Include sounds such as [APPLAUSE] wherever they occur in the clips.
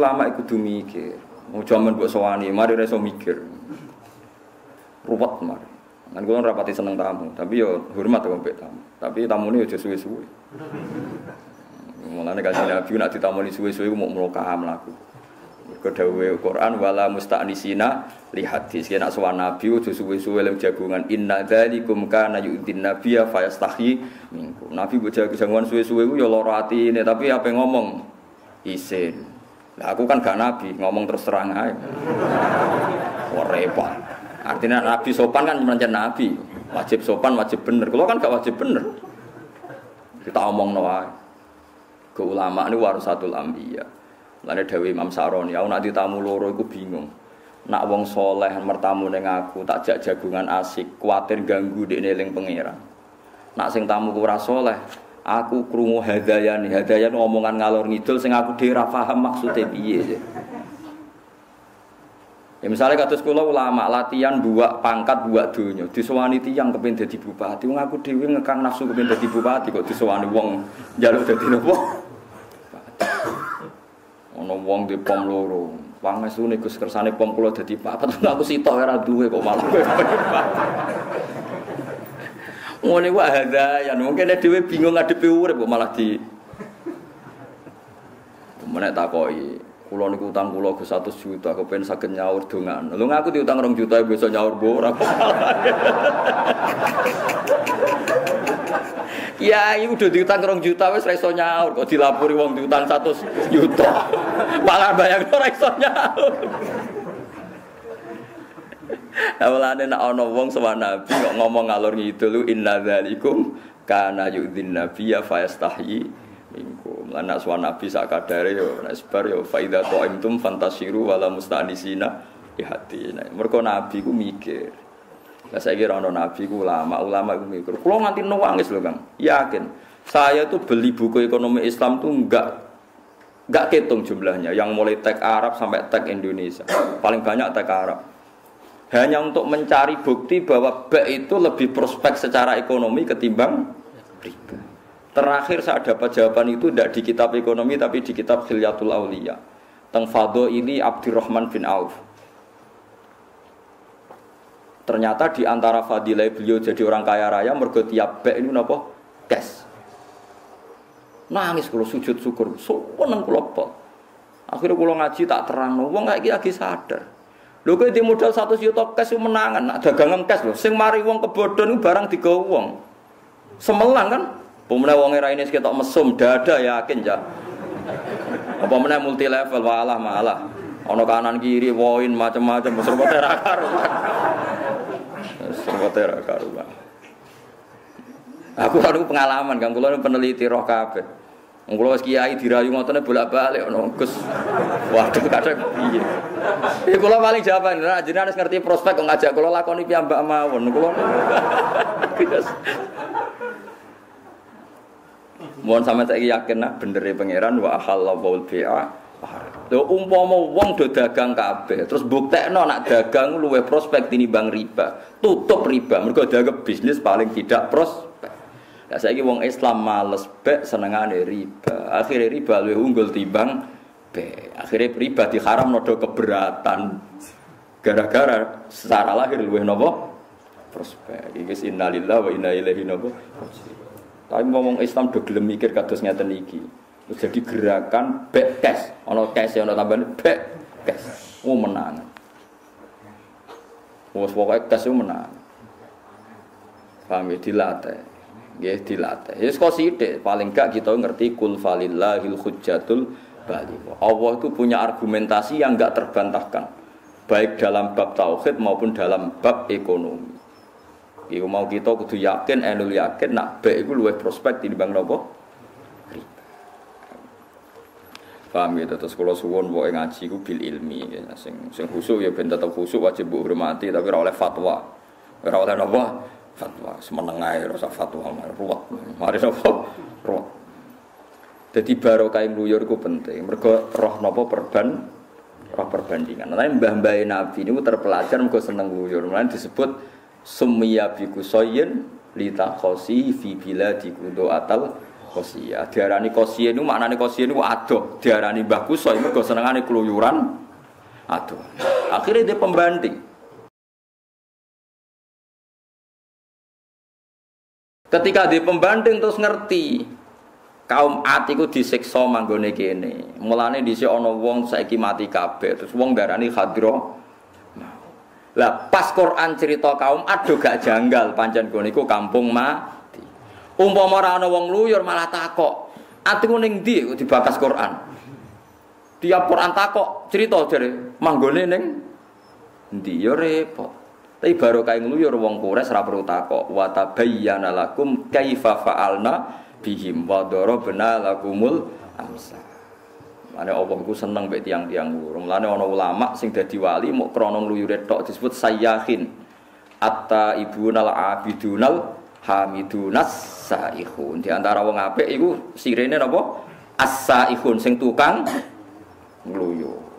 ulama iku kudu mikir. Mau jaman buat sowani, mari reso mikir. Ruwet mari. Kan kula rapati seneng tamu, tapi yo hormat kok mbek tamu. Tapi tamune aja suwe-suwe. Mulane kanjeng Nabi nak ditamoni suwe-suwe mau mloka mlaku. Kedawe Quran wala musta'nisina li hadis. Yen nak sowan Nabi aja suwe-suwe lem jagungan inna dzalikum kana yu'din nabiyya fayastahi minkum. Nabi mbok jagungan suwe-suwe ya lara atine, tapi apa ngomong isin. Aku kan gak nabi, ngomong terus terang ae. Wah repot. Artinya Nabi sopan kan mencari Nabi. Wajib sopan, wajib bener. Kalau kan gak wajib bener. Kita omong noa. Ke ulama ini warasatul ambiya. Lalu Dewi Imam Saroni, aku nak tamu loro aku bingung. Nak wong soleh mertamu neng aku tak jak jagungan asik, kuatir ganggu di neling pangeran. Nak sing tamu ku soleh, aku krungu hadayan, hadayan omongan ngalor ngidul sing aku dhewe paham maksudnya piye. Ya misalnya kata sekolah ulama latihan buat pangkat buat dunia, disewani tiang kepen jadi bupati, wong aku dewi ngekang nafsu kepen jadi bupati kok disewani wong jaluk jadi nopo. Ono wong di pom loro, pangestu nih gus kersane pom jadi papat, aku sitok era duwe kok malah. Ngono wae ada, ya mungkin ada dewi bingung ngadepi urip kok malah di. Menek takoki, Kulo niku utang ke satu juta, aku pengen sakit nyaur dongan. Lu ngaku diutang rong juta, bisa nyaur borak. Ya, ini udah diutang rong juta, wes reso nyaur. Kok dilapuri wong diutang satu juta, [LAUGHS] malah bayang reso nyaur. Awalane nak ana wong sama nabi kok ngomong ngalor ngidul inna dzalikum kana yudzin nabiyya fayastahyi minkum. Lan nak suwan nabi sak kadare yo nek sebar yo faida qaimtum fantasiru wala mustanisina di hati. Nah, mergo nabi ku mikir. Lah saiki ora nabi ku ulama, ulama ku mikir. Kulo nganti nangis lho, Kang. Yakin. Saya tuh beli buku ekonomi Islam tuh enggak enggak ketung jumlahnya yang mulai tag Arab sampai tag Indonesia. Paling banyak tag Arab. Hanya untuk mencari bukti bahwa B itu lebih prospek secara ekonomi ketimbang riba. Terakhir saya dapat jawaban itu tidak di kitab ekonomi tapi di kitab Khilyatul Aulia. Teng Fado ini Abdurrahman bin Auf. Ternyata di antara fadilah beliau jadi orang kaya raya mergo tiap bek ini napa? Cash. Nangis kalau sujud syukur, seneng kula pol. Akhirnya kalau ngaji tak terang, wong kayak lagi sadar. Lho kowe di modal 100 juta cash menangan, nak dagangan cash lho. Sing mari wong kebodhon barang digawa wong. Semelang kan? Pemenang wong era ini sekitar mesum dada yakin ya. Apa mana multi level malah malah. Ono kanan kiri woin macam-macam serba ra karuan. Serba ra karuan. Aku ada pengalaman kan kula peneliti roh kabeh. Kula wis kiai dirayu ngotone bolak-balik Gus. Waduh kadang piye. Ya kula paling jawaban, nah, harus ngerti prospek kok ngajak kula lakoni piyambak mawon. Kula Mohon sama saya yakin nak ya pangeran wa halallahu bi'a. Lho umpama wong do dagang kabeh, terus buktekno nak dagang luwe prospek tinimbang riba. Tutup riba, mergo dagang bisnis paling tidak prospek. Lah saiki wong Islam males bek senengane riba. Akhirnya riba luwe unggul timbang bek. Akhirnya riba diharam nodo keberatan. Gara-gara secara lahir luwe nopo prospek. Iki innalillahi wa inna ilaihi nopo. Tapi ngomong Islam do gelem mikir kados ngeten iki. Jadi gerakan back cash, ono cash ono tambahan back cash. Oh menang. Wes pokoke cash menang. Paham ya dilatih. Nggih dilatih. Ya kok sithik paling gak kita ngerti kul falillahil hujjatul baligh. Allah itu punya argumentasi yang enggak terbantahkan. Baik dalam bab tauhid maupun dalam bab ekonomi. Iku mau kita kudu yakin, enul yakin, nak baik itu luwih prospek di bang nopo. Paham ya, terus kalau suwon mau ngaji ku bil ilmi, ya. sing sing khusuk ya ben tetep khusuk wajib hormati, tapi ora oleh fatwa, ora oleh fatwa, semenengai rasa fatwa, ruwet, mari nopo ruwet. Jadi barokah ngluyur ku penting, mergo roh nopo perban, roh perbandingan. Nah, mbah-mbah Nabi ini terpelajar mergo seneng ngluyur, mulane disebut summiya bi kusoyin litakosi fi biladi kudo atal Kosia. Diarani kosia itu maknane kosia itu adoh. Diarani Mbah Kusoy mergo senengane keluyuran adoh. Akhirnya dia pembanding. Ketika dia pembanding terus ngerti kaum atiku disiksa manggone kene. Mulane dhisik ana wong saiki mati kabeh terus wong darani hadro. Lah pas Quran cerita kaum ado gak janggal pancen kono iku kampung mati. Umpama ora ana wong luyur malah takok. Atiku ning ndi dibakas Quran. Tiap Quran takok cerita jare manggone ning ndi ya repot. Tapi baru kayak ngluyur wong kures ora perlu takok. Wa tabayyana lakum kaifa fa'alna bihim wa darabna lakumul amsal. Mane Allah iku seneng mek tiang-tiang lur. Mulane ana ulama sing dadi wali mau krana ngluyure tok disebut sayyahin. Atta ibunal abidunal hamidunas saihun. Di antara wong apik iku sirene napa? As-saihun sing tukang ngluyur.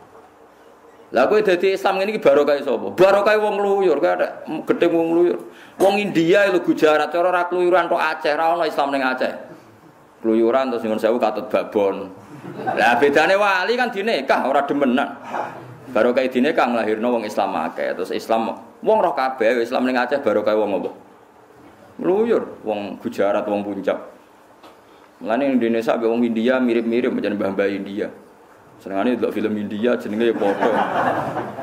Lah kowe dadi Islam ngene iki barokah sapa? Barokah wong ngluyur, kowe ada gedhe wong ngluyur. Wong India lho Gujarat cara ora kluyuran tok Aceh, ora ono Islam ning Aceh. Kluyuran terus nyuwun sewu katut babon. Lah bedane wali kan dinekah ora demenan. Barokah dinekah nglahirno wong Islam akeh. Terus Islam wong roh kabeh Islam ning Aceh barokah wong apa? Meluyur, wong Gujarat, wong Puncak. Mulane Indonesia be wong India mirip-mirip macam mbah-mbah India. Senengane delok film India jenenge ya padha.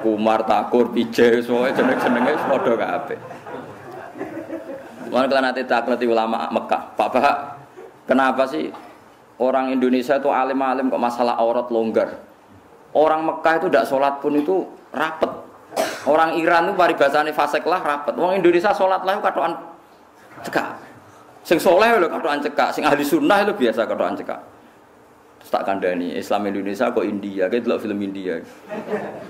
Kumar Takur, Pije, semuanya jeneng-jenenge padha kabeh. Mulane kalau nanti ulama Mekah, Pak Pak, kenapa sih orang Indonesia itu alim-alim kok masalah aurat longgar? Orang Mekah itu tidak sholat pun itu rapet. Orang Iran itu paribasane fasek lah rapet. Orang Indonesia sholat lah katoan cekak. Sing soleh lho katokan cekak, sing ahli sunnah lho biasa katokan cekak. Terus tak kandani, Islam Indonesia kok India, kayak delok film India.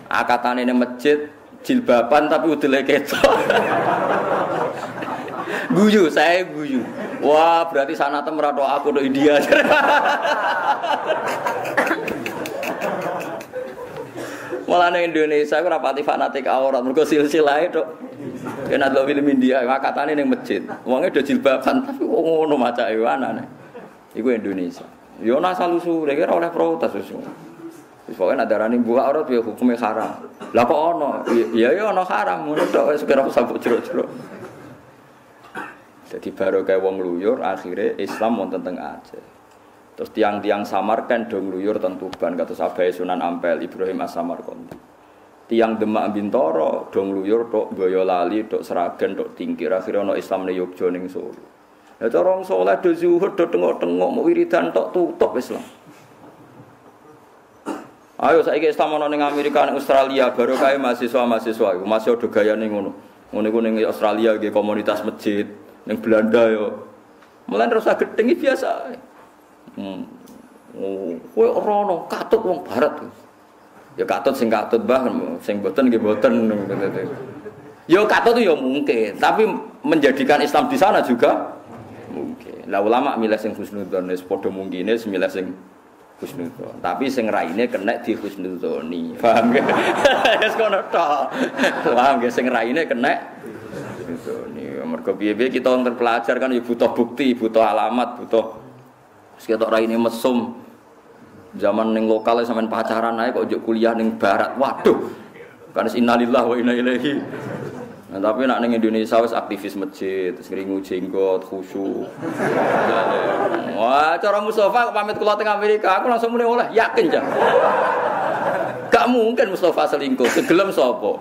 Akatane ning masjid jilbaban tapi udele ketok. [LAUGHS] guyu, saya guyu. Wah, berarti sana temerato aku do India. [LAUGHS] Malah ning Indonesia aku rapati fanatik aurat, mergo silsilah itu. Kena delok film India, makatane ning masjid. Wonge do jilbaban tapi kok ngono macake anane. Iku Indonesia. Yo asal usule oleh protes wis. Wis pokoke nak darani buka aurat ya hukume haram. Lah kok ono? Ya ya ono haram ngono tok wis kira sabuk jero-jero. Jadi baru kayak wong luyur, akhirnya Islam wonten teng Aceh. Terus tiang-tiang Samarkand dong luyur tentu ban kata Sabai Sunan Ampel Ibrahim As Samarkand. Tiang Demak Bintoro dong luyur tok Boyolali tok Seragen tok Tingkir akhirnya ono Islam Yogyo ning Solo. Ya cara wong saleh do zuhud do tengok-tengok mau wiridan tok tutup Islam. Ayo saiki Islam ono ning Amerika ning Australia baru kae mahasiswa-mahasiswa iku masih ada gayane ngono. Ngono iku ning Australia nggih komunitas masjid, ning Belanda yo. Mulane rasa gedeng biasa. Hmm. Oh, kowe ora ono katut wong barat. Ya katut sing katut bah, sing boten nggih boten. Ya katut ya mungkin, tapi menjadikan Islam di sana juga mungkin. Lah ulama milih sing husnudzon wis padha mungkine milih sing husnudzon. Tapi sing raine kena di husnudzoni. [LAUGHS] Paham ge? Wis kono tok. Paham ge sing raine kena husnudzoni. Mergo piye-piye kita terpelajar kan ya butuh bukti, butuh alamat, butuh Sekitar ora ini mesum. Zaman ning lokal sampean pacaran ae kok njuk kuliah ning barat. Waduh. Kan innalillah wa inna ilaihi. Nah, tapi nak ning Indonesia wis aktivis masjid, terus ngringu jenggot, khusyuk. Wah, cara Mustafa pamit kula teng Amerika, aku langsung mulai oleh yakin jah. Gak mungkin Mustafa selingkuh, segelem sapa? [LAUGHS]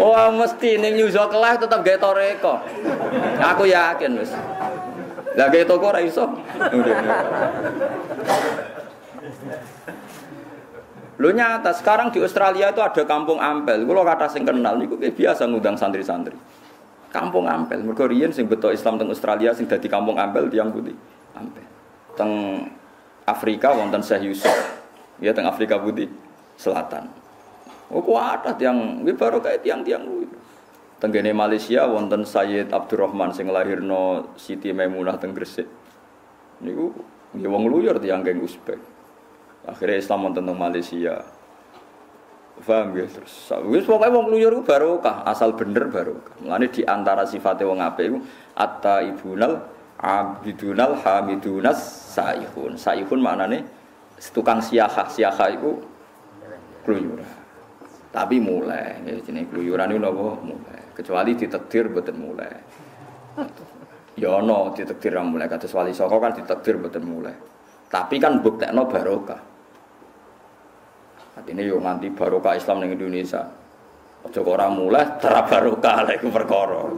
Wah mesti ning New kelas tetap gawe toreko. Aku yakin wis. Lah gawe toko ora. Lo nyata sekarang di Australia itu ada kampung Ampel. Kalau kata sing kenal niku biasa ngundang santri-santri. Kampung Ampel. Mergo sing beto Islam teng Australia sing dadi kampung Ampel tiang putih. Ampel. Teng Afrika wonten Syekh Yusuf. Ya teng Afrika Putih Selatan. Oh kuat yang ini baru kayak tiang-tiang. Tenggene Malaysia wonten Sayyid Abdurrahman sing lahirno Siti Maimunah teng Gresik. Niku nggih wong luyur tiang geng Uzbek. Akhirnya Islam wonten teng Malaysia. Paham ya? Terus wis pokoke wong kluyur ku barokah, asal bener barokah. Mulane di antara sifate wong apik iku atta ibunal abidunal hamidunas saihun. Saihun maknane tukang siahah, siahah iku kluyuran. Tapi mulai, ya jenenge kluyuran iku napa? Mulai. Kecuali ditakdir mboten mulai. Ya ana ditakdir mulai kados wali saka kan ditakdir mboten mulai. Tapi kan buktekno barokah. Artinya yo nganti barokah Islam di Indonesia. Ojo kok ora mulai terap barokah lek perkara.